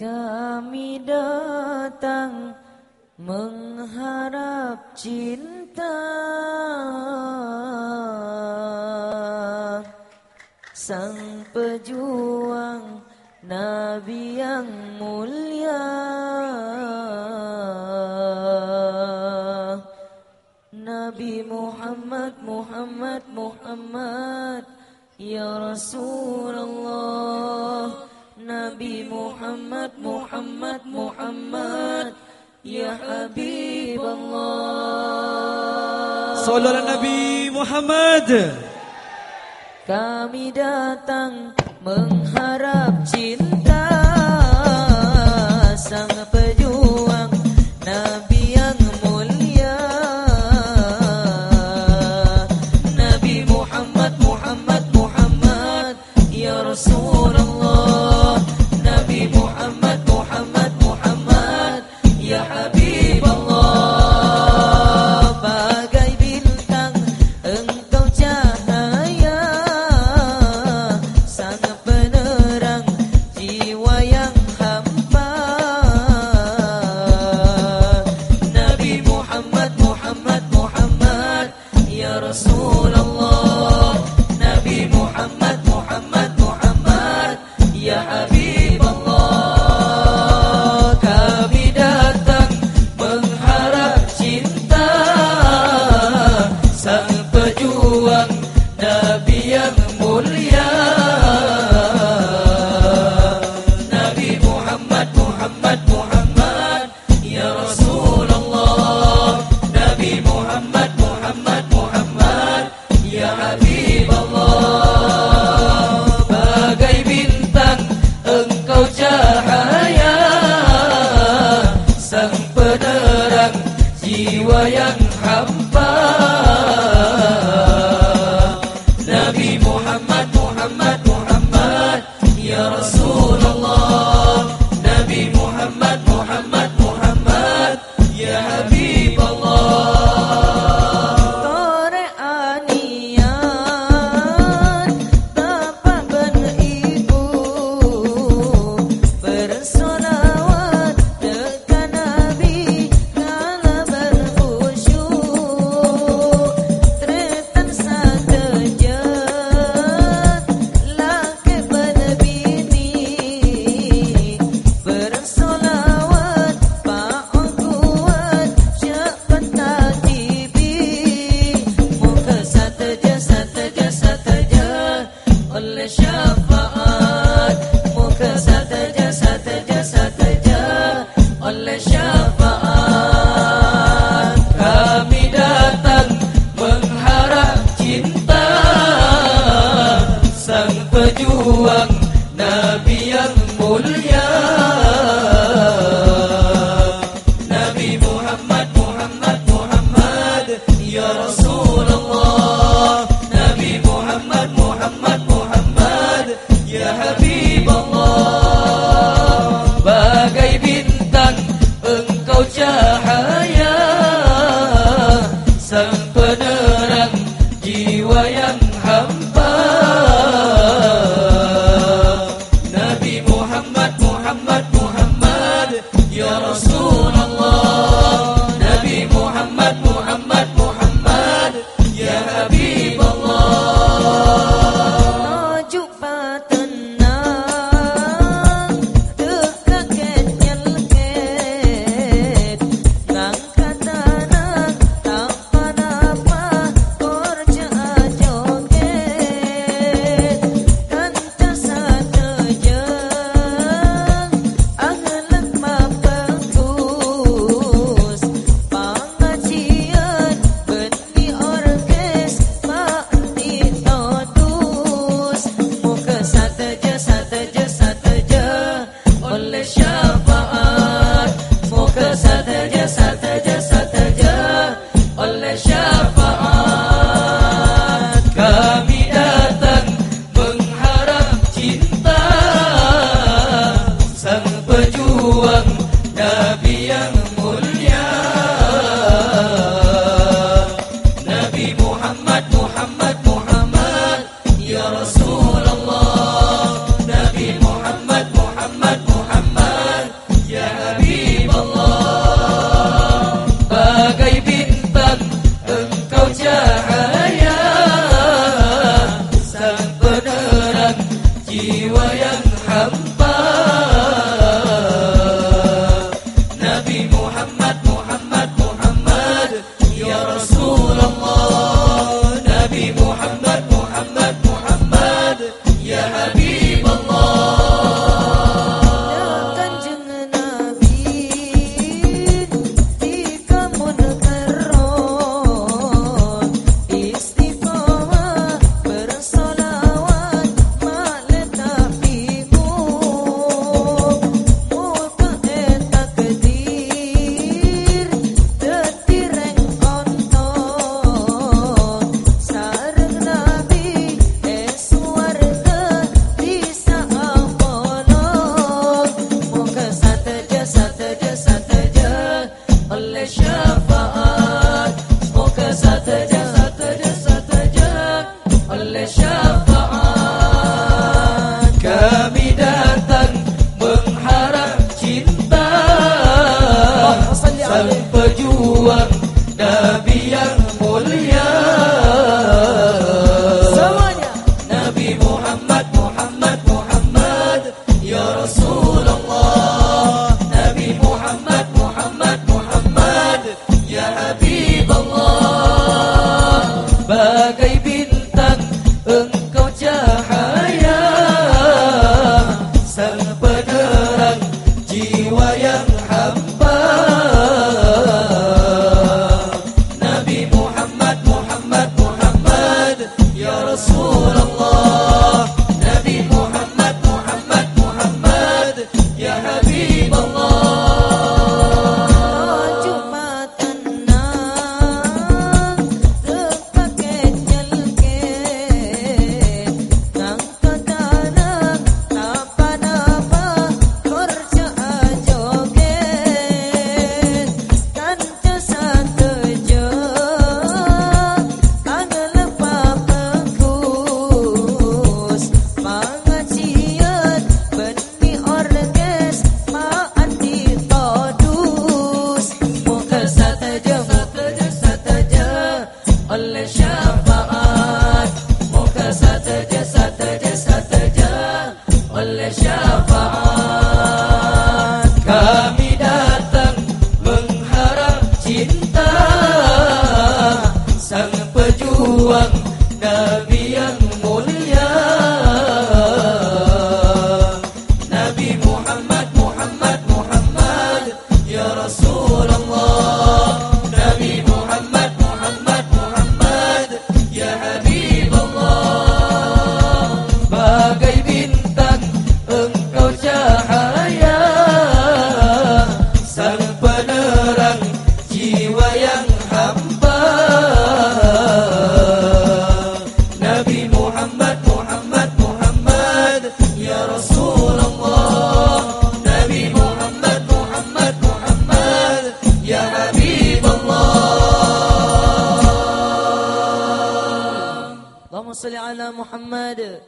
Kami datang mengharap cinta. Sang pejuang Nabi yang mulia. Nabi Muhammad, Muhammad, Muhammad Ya Rasul. Nabi Muhammad Muhammad Muhammad. Ya Habib Allah Salam Nabi Muhammad. Kami datang mengharap cinta. pejuang Nabi yang mulia. Nabi Muhammad Muhammad Muhammad ya Rasulullah. Nabi Muhammad Muhammad Muhammad ya Habib Allah Muhammad يا حبيبي dan pejuang unless you. صل على محمد